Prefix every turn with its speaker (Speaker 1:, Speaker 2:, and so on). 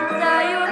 Speaker 1: Santa, you